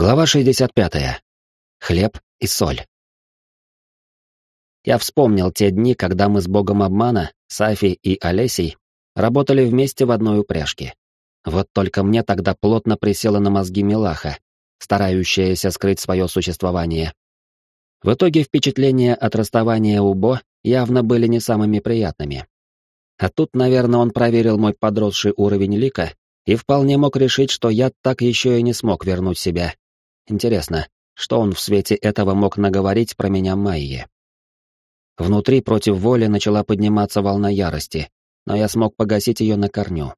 Глава 65. Хлеб и соль. Я вспомнил те дни, когда мы с богом обмана, Сафи и Олесей, работали вместе в одной упряжке. Вот только мне тогда плотно присела на мозги Милаха, старающаяся скрыть свое существование. В итоге впечатления от расставания у Бо явно были не самыми приятными. А тут, наверное, он проверил мой подросший уровень лика и вполне мог решить, что я так еще и не смог вернуть себя, Интересно, что он в свете этого мог наговорить про меня Майе? Внутри против воли начала подниматься волна ярости, но я смог погасить ее на корню.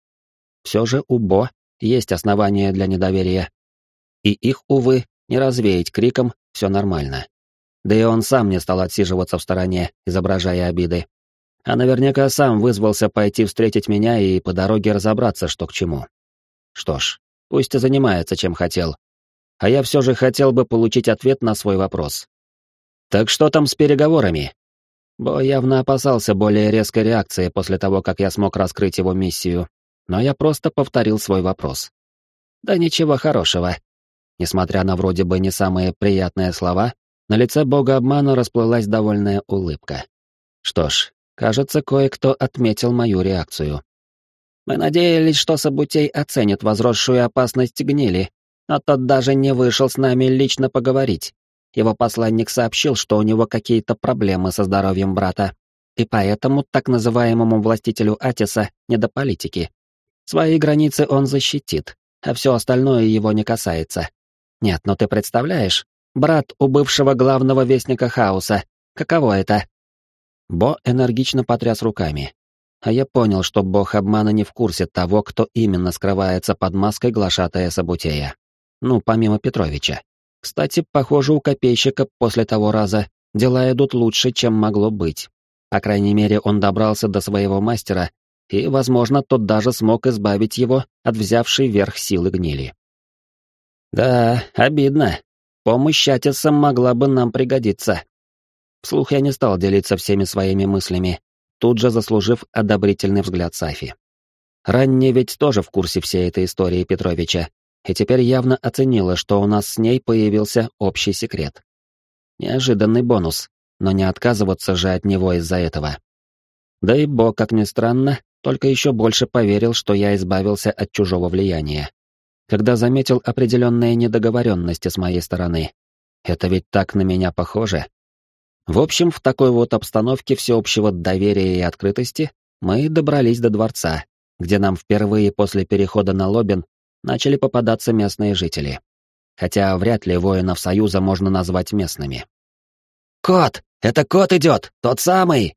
Все же у Бо есть основания для недоверия. И их, увы, не развеять криком «все нормально». Да и он сам не стал отсиживаться в стороне, изображая обиды. А наверняка сам вызвался пойти встретить меня и по дороге разобраться, что к чему. Что ж, пусть и занимается, чем хотел, а я все же хотел бы получить ответ на свой вопрос. «Так что там с переговорами?» Бо явно опасался более резкой реакции после того, как я смог раскрыть его миссию, но я просто повторил свой вопрос. «Да ничего хорошего». Несмотря на вроде бы не самые приятные слова, на лице бога обмана расплылась довольная улыбка. Что ж, кажется, кое-кто отметил мою реакцию. Мы надеялись, что Сабутей оценит возросшую опасность гнили но тот даже не вышел с нами лично поговорить. Его посланник сообщил, что у него какие-то проблемы со здоровьем брата, и поэтому так называемому властителю Атиса не до политики. Свои границы он защитит, а все остальное его не касается. Нет, ну ты представляешь, брат у бывшего главного вестника хаоса, каково это? Бо энергично потряс руками. А я понял, что бог обмана не в курсе того, кто именно скрывается под маской глашатая Сабутея. Ну, помимо Петровича. Кстати, похоже, у копейщика после того раза дела идут лучше, чем могло быть. По крайней мере, он добрался до своего мастера, и, возможно, тот даже смог избавить его от взявшей верх силы гнили. Да, обидно. Помощь Атиса могла бы нам пригодиться. Вслух я не стал делиться всеми своими мыслями, тут же заслужив одобрительный взгляд Сафи. Ранне ведь тоже в курсе всей этой истории Петровича, и теперь явно оценила, что у нас с ней появился общий секрет. Неожиданный бонус, но не отказываться же от него из-за этого. Да и Бо, как ни странно, только еще больше поверил, что я избавился от чужого влияния. Когда заметил определенные недоговоренности с моей стороны. Это ведь так на меня похоже. В общем, в такой вот обстановке всеобщего доверия и открытости мы добрались до дворца, где нам впервые после перехода на Лобин начали попадаться местные жители. Хотя вряд ли воинов Союза можно назвать местными. «Кот! Это кот идет! Тот самый!»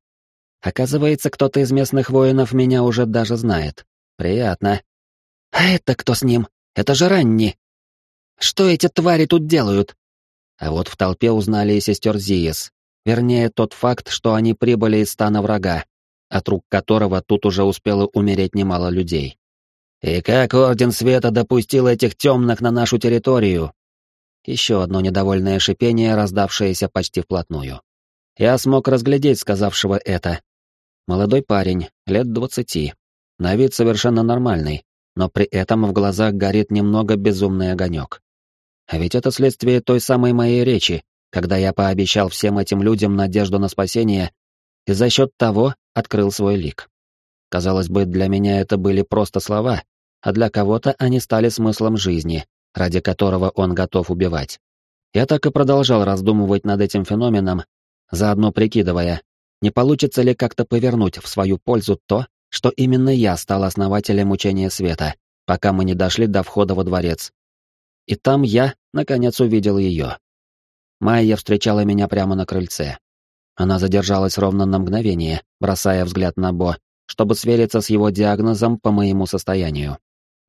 Оказывается, кто-то из местных воинов меня уже даже знает. Приятно. «А это кто с ним? Это же Ранни!» «Что эти твари тут делают?» А вот в толпе узнали и сестер Зиес. Вернее, тот факт, что они прибыли из стана врага, от рук которого тут уже успело умереть немало людей. И как Орден Света допустил этих темных на нашу территорию? Еще одно недовольное шипение, раздавшееся почти вплотную. Я смог разглядеть сказавшего это. Молодой парень, лет двадцати, на вид совершенно нормальный, но при этом в глазах горит немного безумный огонек. А ведь это следствие той самой моей речи, когда я пообещал всем этим людям надежду на спасение и за счет того открыл свой лик. Казалось бы, для меня это были просто слова, а для кого-то они стали смыслом жизни, ради которого он готов убивать. Я так и продолжал раздумывать над этим феноменом, заодно прикидывая, не получится ли как-то повернуть в свою пользу то, что именно я стал основателем учения света, пока мы не дошли до входа во дворец. И там я, наконец, увидел ее. Майя встречала меня прямо на крыльце. Она задержалась ровно на мгновение, бросая взгляд на Бо, чтобы свериться с его диагнозом по моему состоянию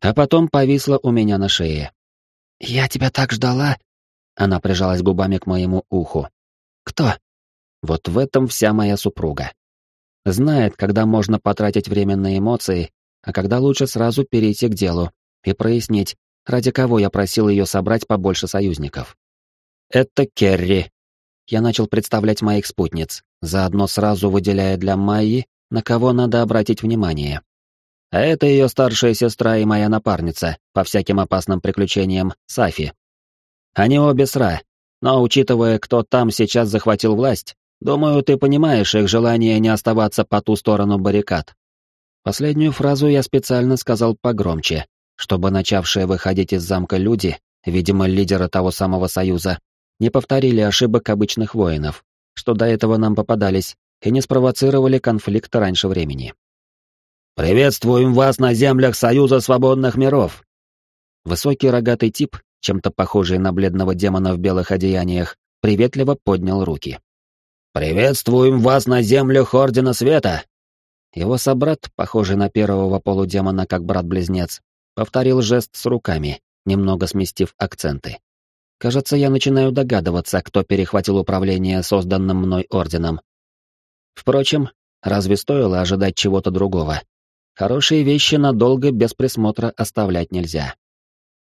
а потом повисла у меня на шее. «Я тебя так ждала!» Она прижалась губами к моему уху. «Кто?» Вот в этом вся моя супруга. Знает, когда можно потратить время на эмоции, а когда лучше сразу перейти к делу и прояснить, ради кого я просил ее собрать побольше союзников. «Это Керри». Я начал представлять моих спутниц, заодно сразу выделяя для Майи, на кого надо обратить внимание. А это ее старшая сестра и моя напарница по всяким опасным приключениям, Сафи. Они обе сра. Но учитывая, кто там сейчас захватил власть, думаю, ты понимаешь их желание не оставаться по ту сторону баррикад. Последнюю фразу я специально сказал погромче, чтобы начавшие выходить из замка люди, видимо, лидеры того самого союза, не повторили ошибок обычных воинов, что до этого нам попадались, и не спровоцировали конфликт раньше времени. «Приветствуем вас на землях Союза Свободных Миров!» Высокий рогатый тип, чем-то похожий на бледного демона в белых одеяниях, приветливо поднял руки. «Приветствуем вас на землях Ордена Света!» Его собрат, похожий на первого полудемона как брат-близнец, повторил жест с руками, немного сместив акценты. Кажется, я начинаю догадываться, кто перехватил управление созданным мной орденом. Впрочем, разве стоило ожидать чего-то другого? Хорошие вещи надолго без присмотра оставлять нельзя.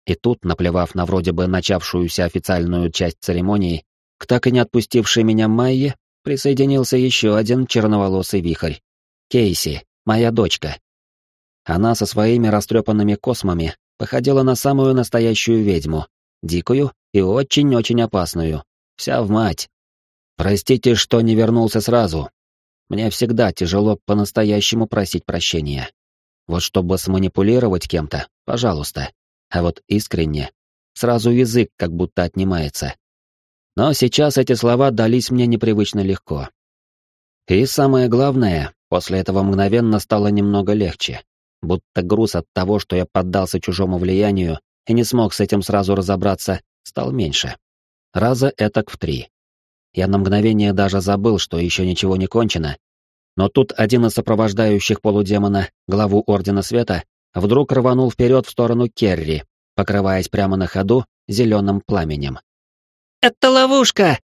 И тут, наплевав на вроде бы начавшуюся официальную часть церемонии, к так и не отпустившей меня Майе, присоединился еще один черноволосый вихрь. Кейси, моя дочка. Она со своими растрепанными космами походила на самую настоящую ведьму, дикую и очень-очень опасную, вся в мать. Простите, что не вернулся сразу. Мне всегда тяжело по-настоящему просить прощения. Вот чтобы сманипулировать кем-то, пожалуйста. А вот искренне, сразу язык как будто отнимается. Но сейчас эти слова дались мне непривычно легко. И самое главное, после этого мгновенно стало немного легче будто груз от того, что я поддался чужому влиянию и не смог с этим сразу разобраться, стал меньше. Раза этак в три. Я на мгновение даже забыл, что еще ничего не кончено, но тут один из сопровождающих полудемона, главу Ордена Света, вдруг рванул вперед в сторону Керри, покрываясь прямо на ходу зеленым пламенем. «Это ловушка!»